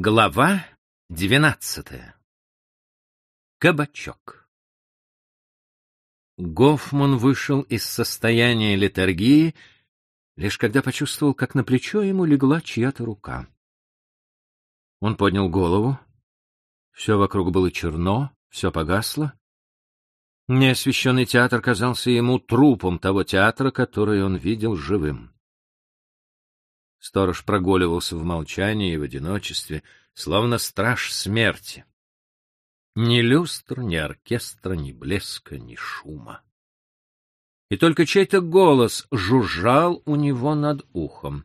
Глава двенадцатая. Кабачок. Гофман вышел из состояния летаргии, лишь когда почувствовал, как на плечо ему легла чья-то рука. Он поднял голову. Все вокруг было черно, все погасло. Неосвещенный театр казался ему трупом того театра, который он видел живым. Сторож прогуливался в молчании и в одиночестве, словно страж смерти. Ни люстр, ни оркестра, ни блеска, ни шума. И только чей-то голос жужжал у него над ухом.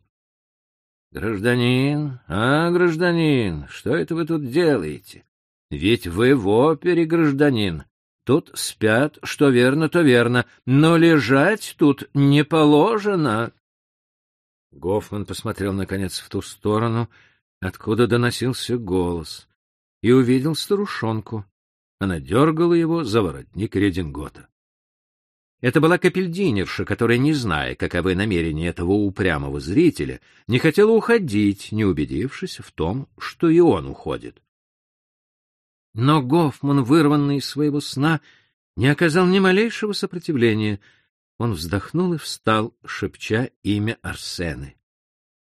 «Гражданин, а, гражданин, что это вы тут делаете? Ведь вы в опере, гражданин. Тут спят, что верно, то верно, но лежать тут не положено». Гофман посмотрел, наконец, в ту сторону, откуда доносился голос, и увидел старушонку. Она дергала его за воротник редингота. Это была капельдинерша, которая, не зная, каковы намерения этого упрямого зрителя, не хотела уходить, не убедившись в том, что и он уходит. Но Гофман, вырванный из своего сна, не оказал ни малейшего сопротивления — он вздохнул и встал, шепча имя Арсены.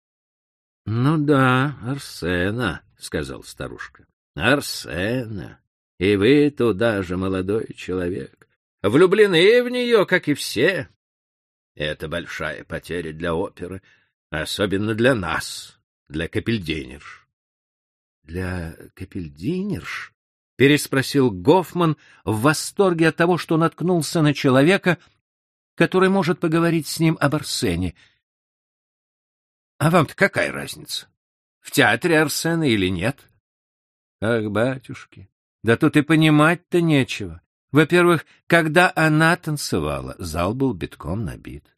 — Ну да, Арсена, — сказал старушка. — Арсена. И вы туда же, молодой человек. Влюблены в нее, как и все. Это большая потеря для оперы, особенно для нас, для капельдинерш. — Для капельдинерш? — переспросил Гофман в восторге от того, что наткнулся на человека, который может поговорить с ним об Арсене. А вам-то какая разница? В театре Арсена или нет? Ах, батюшки, да тут и понимать-то нечего. Во-первых, когда она танцевала, зал был битком набит.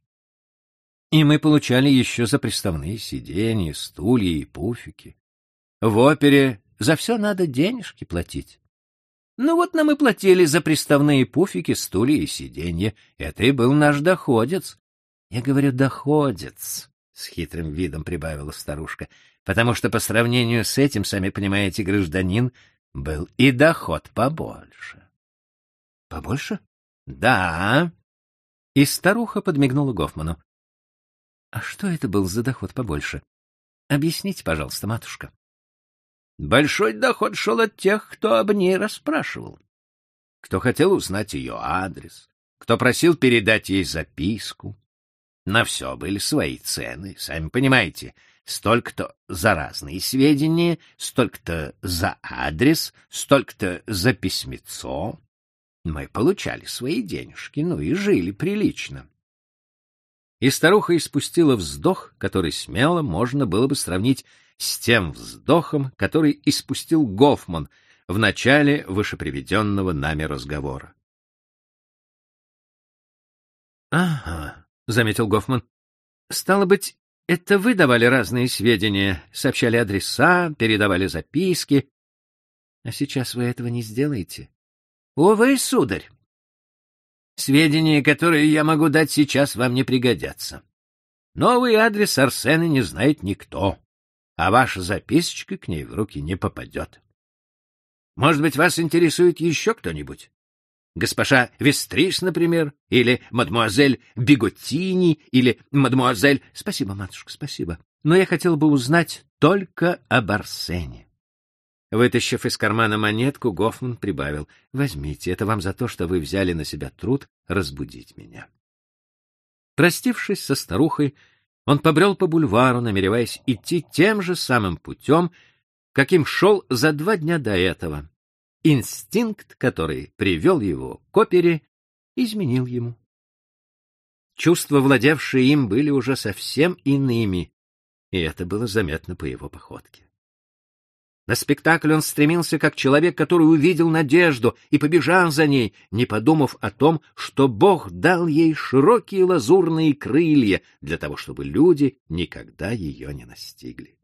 И мы получали еще за приставные сиденья, стулья и пуфики. В опере за все надо денежки платить. Ну вот нам и платили за приставные пуфики, стулья и сиденья. Это и был наш доходец. Я говорю, доходец, — с хитрым видом прибавила старушка, потому что по сравнению с этим, сами понимаете, гражданин, был и доход побольше. — Побольше? — Да. И старуха подмигнула Гофману. — А что это был за доход побольше? Объясните, пожалуйста, матушка. Большой доход шел от тех, кто об ней расспрашивал, кто хотел узнать ее адрес, кто просил передать ей записку. На все были свои цены, сами понимаете. Столько-то за разные сведения, столько-то за адрес, столько-то за письмецо. Мы получали свои денежки, ну и жили прилично. И старуха испустила вздох, который смело можно было бы сравнить с тем вздохом, который испустил Гофман в начале вышеприведенного нами разговора. «Ага», — заметил Гофман. «Стало быть, это вы давали разные сведения, сообщали адреса, передавали записки. А сейчас вы этого не сделаете?» «Увы, сударь. Сведения, которые я могу дать сейчас, вам не пригодятся. Новый адрес Арсена не знает никто а ваша записочка к ней в руки не попадет. Может быть, вас интересует еще кто-нибудь? Госпожа Вестрис, например, или мадмуазель Биготини, или мадмуазель... Спасибо, матушка, спасибо. Но я хотел бы узнать только об Арсене. Вытащив из кармана монетку, Гофман прибавил. «Возьмите, это вам за то, что вы взяли на себя труд разбудить меня». Простившись со старухой, он побрел по бульвару, намереваясь идти тем же самым путем, каким шел за два дня до этого. Инстинкт, который привел его к опере, изменил ему. Чувства, владевшие им, были уже совсем иными, и это было заметно по его походке. На спектакль он стремился как человек, который увидел надежду и побежал за ней, не подумав о том, что Бог дал ей широкие лазурные крылья для того, чтобы люди никогда ее не настигли.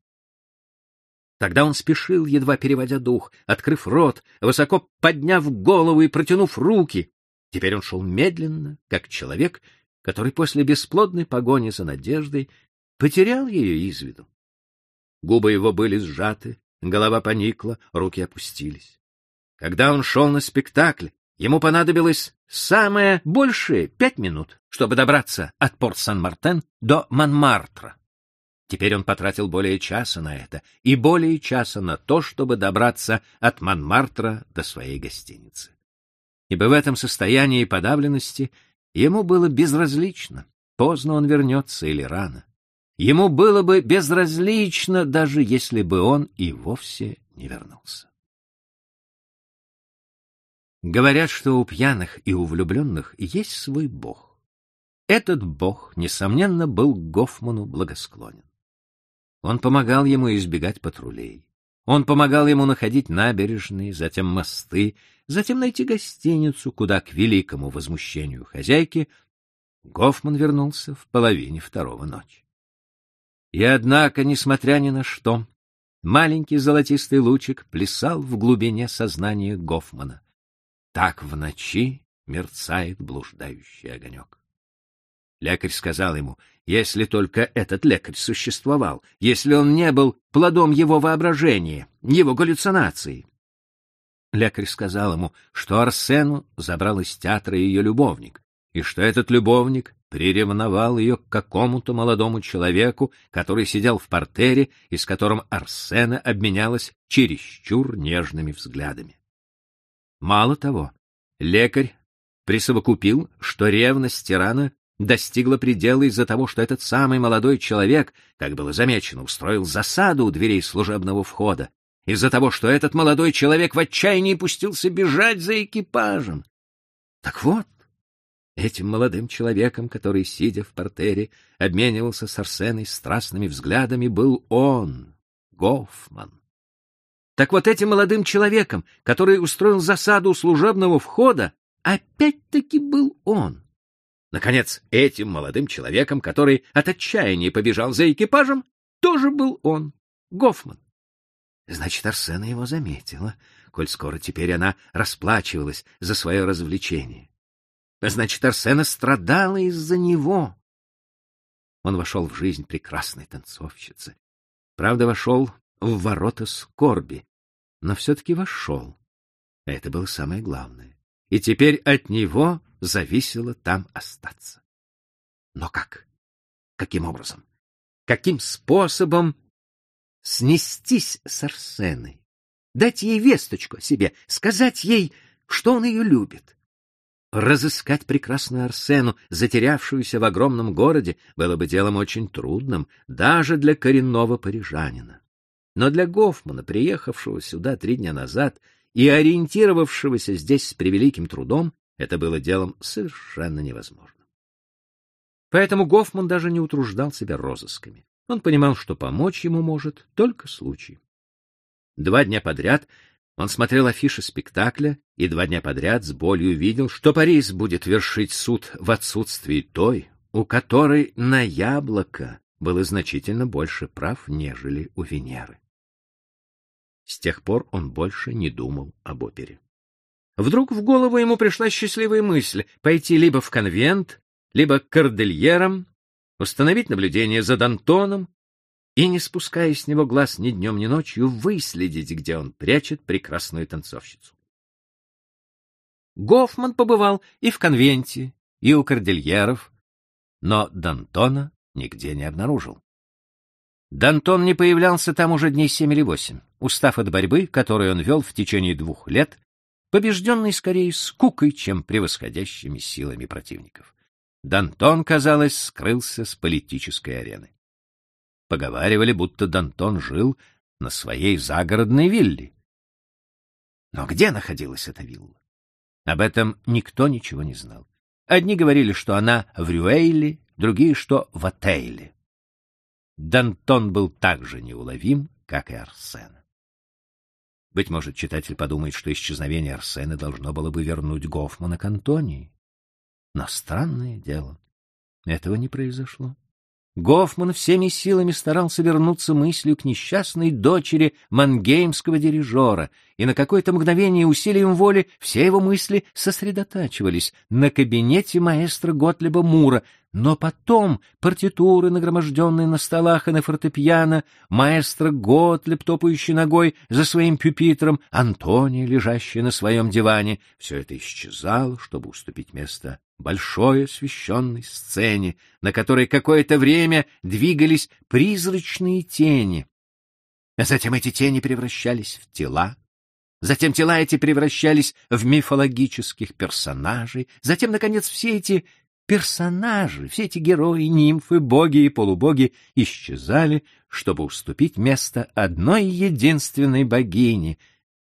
Тогда он спешил, едва переводя дух, открыв рот, высоко подняв голову и протянув руки. Теперь он шел медленно, как человек, который после бесплодной погони за надеждой потерял ее из виду. Губы его были сжаты, Голова поникла, руки опустились. Когда он шел на спектакль, ему понадобилось самое большее пять минут, чтобы добраться от Порт-Сан-Мартен до Монмартра. Теперь он потратил более часа на это и более часа на то, чтобы добраться от Монмартра до своей гостиницы. Ибо в этом состоянии подавленности ему было безразлично, поздно он вернется или рано. Ему было бы безразлично, даже если бы он и вовсе не вернулся. Говорят, что у пьяных и у влюбленных есть свой бог. Этот бог, несомненно, был Гофману благосклонен. Он помогал ему избегать патрулей. Он помогал ему находить набережные, затем мосты, затем найти гостиницу, куда, к великому возмущению хозяйки, Гофман вернулся в половине второго ночи. И однако, несмотря ни на что, маленький золотистый лучик плясал в глубине сознания Гофмана. Так в ночи мерцает блуждающий огонек. Лекарь сказал ему, если только этот лекарь существовал, если он не был плодом его воображения, его галлюцинаций. Лекарь сказал ему, что Арсену забрал из театра ее любовник, и что этот любовник приревновал ее к какому-то молодому человеку, который сидел в портере и с которым Арсена обменялась чересчур нежными взглядами. Мало того, лекарь присовокупил, что ревность тирана достигла предела из-за того, что этот самый молодой человек, как было замечено, устроил засаду у дверей служебного входа, из-за того, что этот молодой человек в отчаянии пустился бежать за экипажем. Так вот, этим молодым человеком, который, сидя в портере, обменивался с Арсеной страстными взглядами, был он, Гофман. Так вот этим молодым человеком, который устроил засаду у служебного входа, опять-таки был он. Наконец, этим молодым человеком, который от отчаяния побежал за экипажем, тоже был он, Гофман. Значит, Арсена его заметила, коль скоро теперь она расплачивалась за свое развлечение. Значит, Арсена страдала из-за него. Он вошел в жизнь прекрасной танцовщицы. Правда, вошел в ворота скорби, но все-таки вошел. Это было самое главное. И теперь от него зависело там остаться. Но как? Каким образом? Каким способом снестись с Арсеной? Дать ей весточку о себе, сказать ей, что он ее любит. Разыскать прекрасную Арсену, затерявшуюся в огромном городе, было бы делом очень трудным, даже для коренного парижанина. Но для Гофмана, приехавшего сюда три дня назад и ориентировавшегося здесь с превеликим трудом, это было делом совершенно невозможным. Поэтому Гофман даже не утруждал себя розысками. Он понимал, что помочь ему может только случай. Два дня подряд он смотрел афиши спектакля и два дня подряд с болью видел, что Парис будет вершить суд в отсутствии той, у которой на яблоко было значительно больше прав, нежели у Венеры. С тех пор он больше не думал об опере. Вдруг в голову ему пришла счастливая мысль пойти либо в конвент, либо к кордельерам, установить наблюдение за Д'Антоном и, не спуская с него глаз ни днем, ни ночью, выследить, где он прячет прекрасную танцовщицу. Гофман побывал и в конвенте, и у кордельеров, но Д'Антона нигде не обнаружил. Д'Антон не появлялся там уже дней семь или восемь, устав от борьбы, которую он вел в течение двух лет побежденный скорее скукой, чем превосходящими силами противников. Дантон, казалось, скрылся с политической арены. Поговаривали, будто Дантон жил на своей загородной вилле. Но где находилась эта вилла? Об этом никто ничего не знал. Одни говорили, что она в Рюэйле, другие, что в Отейле. Дантон был так же неуловим, как и Арсен. Быть может, читатель подумает, что исчезновение Арсена должно было бы вернуть Гофмана к Антонии. Но странное дело, этого не произошло. Гофман всеми силами старался вернуться мыслью к несчастной дочери мангеймского дирижера, и на какое-то мгновение усилием воли все его мысли сосредотачивались на кабинете маэстро Готлеба Мура, но потом партитуры, нагроможденные на столах и на фортепиано, маэстро Готлеб, топающий ногой за своим пюпитром, Антония, лежащая на своем диване, все это исчезало, чтобы уступить место большой освещенной сцене, на которой какое-то время двигались призрачные тени. А затем эти тени превращались в тела, затем тела эти превращались в мифологических персонажей, затем, наконец, все эти персонажи, все эти герои, нимфы, боги и полубоги исчезали, чтобы уступить место одной единственной богине,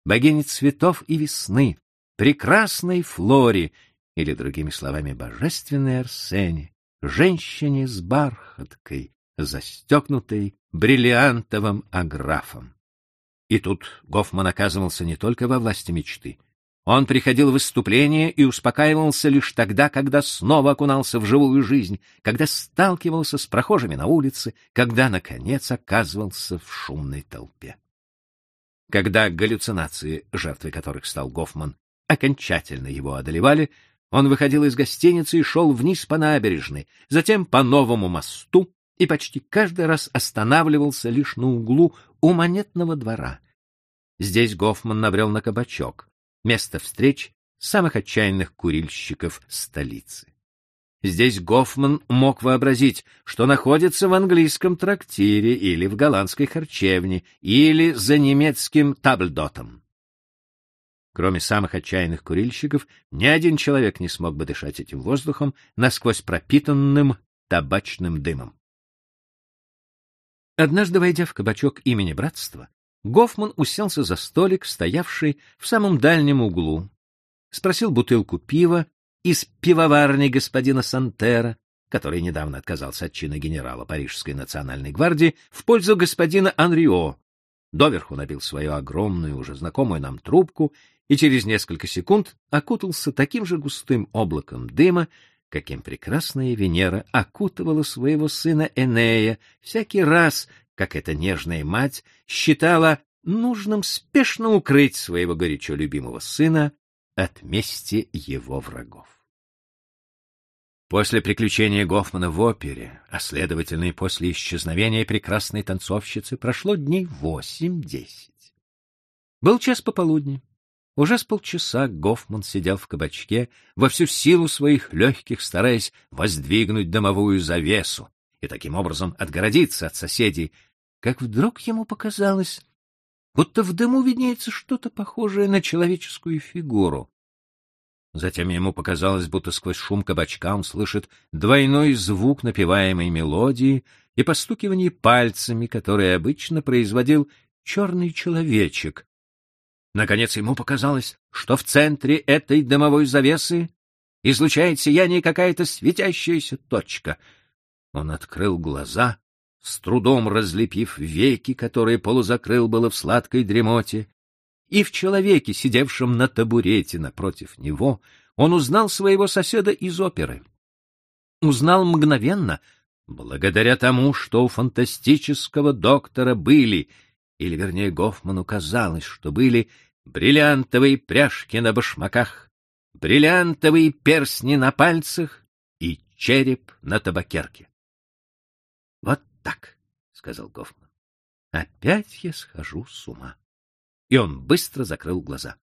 богине цветов и весны, прекрасной Флоре, или, другими словами, божественной Арсене, женщине с бархаткой, застегнутой бриллиантовым аграфом. И тут Гофман оказывался не только во власти мечты. Он приходил в выступление и успокаивался лишь тогда, когда снова окунался в живую жизнь, когда сталкивался с прохожими на улице, когда, наконец, оказывался в шумной толпе. Когда галлюцинации, жертвой которых стал Гофман, окончательно его одолевали, он выходил из гостиницы и шел вниз по набережной, затем по новому мосту и почти каждый раз останавливался лишь на углу у монетного двора. Здесь Гофман набрел на кабачок, место встреч самых отчаянных курильщиков столицы. Здесь Гофман мог вообразить, что находится в английском трактире или в голландской харчевне, или за немецким табльдотом. Кроме самых отчаянных курильщиков, ни один человек не смог бы дышать этим воздухом, насквозь пропитанным табачным дымом. Однажды, войдя в кабачок имени Братства, Гофман уселся за столик, стоявший в самом дальнем углу, спросил бутылку пива из пивоварни господина Сантера, который недавно отказался от чина генерала Парижской национальной гвардии, в пользу господина Анрио, доверху набил свою огромную, уже знакомую нам трубку и через несколько секунд окутался таким же густым облаком дыма, каким прекрасная Венера окутывала своего сына Энея всякий раз, как эта нежная мать считала нужным спешно укрыть своего горячо любимого сына от мести его врагов. После приключения Гофмана в опере, а следовательно и после исчезновения прекрасной танцовщицы, прошло дней восемь-десять. Был час пополудни. Уже с полчаса Гофман сидел в кабачке, во всю силу своих легких стараясь воздвигнуть домовую завесу и таким образом отгородиться от соседей, как вдруг ему показалось, будто в дыму виднеется что-то похожее на человеческую фигуру. Затем ему показалось, будто сквозь шум кабачка он слышит двойной звук напеваемой мелодии и постукивание пальцами, которые обычно производил черный человечек, Наконец ему показалось, что в центре этой дымовой завесы излучает сияние какая-то светящаяся точка. Он открыл глаза, с трудом разлепив веки, которые полузакрыл было в сладкой дремоте, и в человеке, сидевшем на табурете напротив него, он узнал своего соседа из оперы. Узнал мгновенно, благодаря тому, что у фантастического доктора были или, вернее, Гофману казалось, что были бриллиантовые пряжки на башмаках, бриллиантовые перстни на пальцах и череп на табакерке. — Вот так, — сказал Гофман. — Опять я схожу с ума. И он быстро закрыл глаза.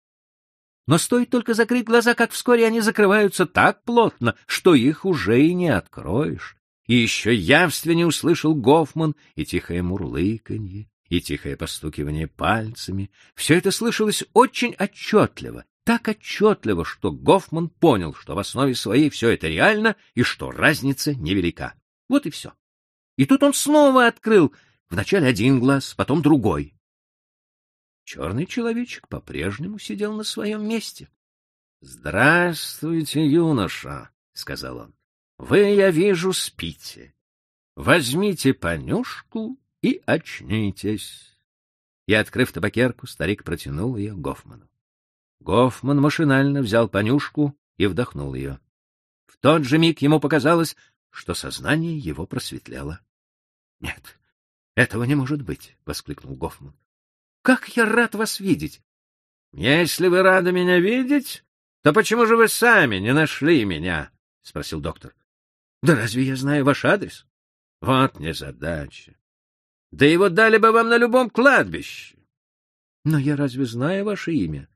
Но стоит только закрыть глаза, как вскоре они закрываются так плотно, что их уже и не откроешь. И еще явственнее услышал Гофман и тихое мурлыканье, и тихое постукивание пальцами. Все это слышалось очень отчетливо, так отчетливо, что Гофман понял, что в основе своей все это реально и что разница невелика. Вот и все. И тут он снова открыл вначале один глаз, потом другой. Черный человечек по-прежнему сидел на своем месте. — Здравствуйте, юноша, — сказал он. — Вы, я вижу, спите. Возьмите понюшку и очнитесь. И, открыв табакерку, старик протянул ее Гофману. Гофман машинально взял понюшку и вдохнул ее. В тот же миг ему показалось, что сознание его просветлело. Нет, этого не может быть, воскликнул Гофман. Как я рад вас видеть. Если вы рады меня видеть, то почему же вы сами не нашли меня? спросил доктор. Да разве я знаю ваш адрес? Вот незадача. Да его дали бы вам на любом кладбище. Но я разве знаю ваше имя?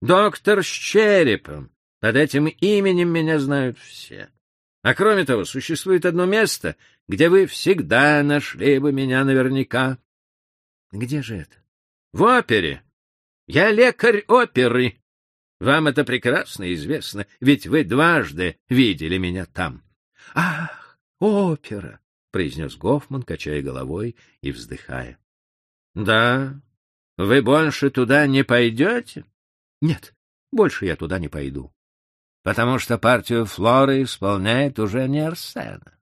Доктор с черепом. Под этим именем меня знают все. А кроме того, существует одно место, где вы всегда нашли бы меня наверняка. Где же это? В опере. Я лекарь оперы. Вам это прекрасно известно, ведь вы дважды видели меня там. Ах, опера, произнес Гофман, качая головой и вздыхая. Да, вы больше туда не пойдете? Нет, больше я туда не пойду. Потому что партию Флоры исполняет уже не Арсена.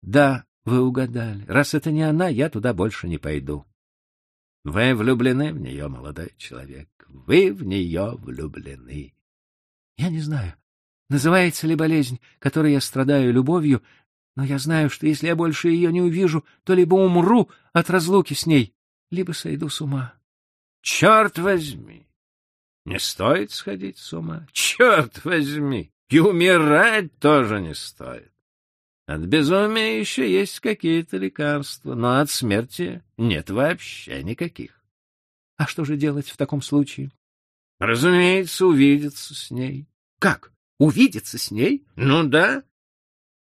Да, вы угадали. Раз это не она, я туда больше не пойду. Вы влюблены в нее, молодой человек. Вы в нее влюблены. Я не знаю, называется ли болезнь, которой я страдаю любовью, но я знаю, что если я больше ее не увижу, то либо умру от разлуки с ней, либо сойду с ума. Черт возьми! Не стоит сходить с ума. Черт возьми! И умирать тоже не стоит. От безумия еще есть какие-то лекарства, но от смерти нет вообще никаких. А что же делать в таком случае? Разумеется, увидеться с ней. Как? Увидеться с ней? Ну да.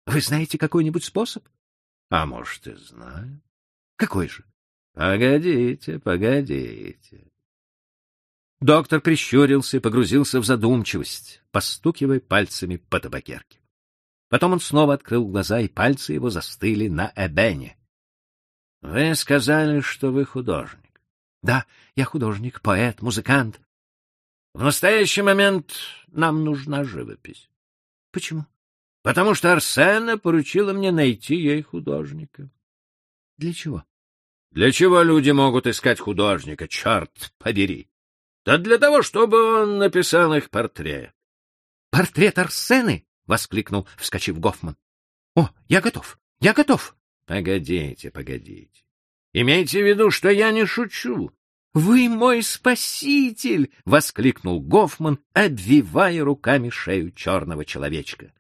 Вы знаете какой-нибудь способ? А может, и знаю. Какой же? Погодите, погодите. Доктор прищурился и погрузился в задумчивость, постукивая пальцами по табакерке. Потом он снова открыл глаза, и пальцы его застыли на эбене. — Вы сказали, что вы художник. — Да, я художник, поэт, музыкант. — В настоящий момент нам нужна живопись. — Почему? — Потому что Арсена поручила мне найти ей художника. — Для чего? — Для чего люди могут искать художника, черт побери? Да для того, чтобы он написал их портрет. — Портрет Арсены? воскликнул, вскочив Гофман. О, я готов. Я готов. Погодите, погодите. Имейте в виду, что я не шучу. Вы мой спаситель, воскликнул Гофман, обвивая руками шею черного человечка.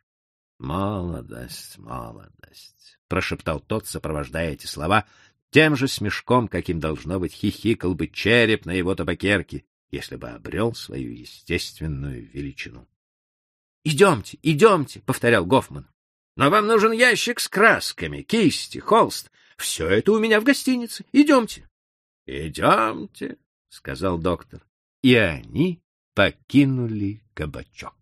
Молодость, молодость, прошептал тот, сопровождая эти слова тем же смешком, каким должно быть хихикал бы череп на его табакерке, если бы обрел свою естественную величину. Идемте, идемте, повторял Гофман. Но вам нужен ящик с красками, кисти, холст. Все это у меня в гостинице. Идемте. Идемте, сказал доктор. И они покинули кабачок.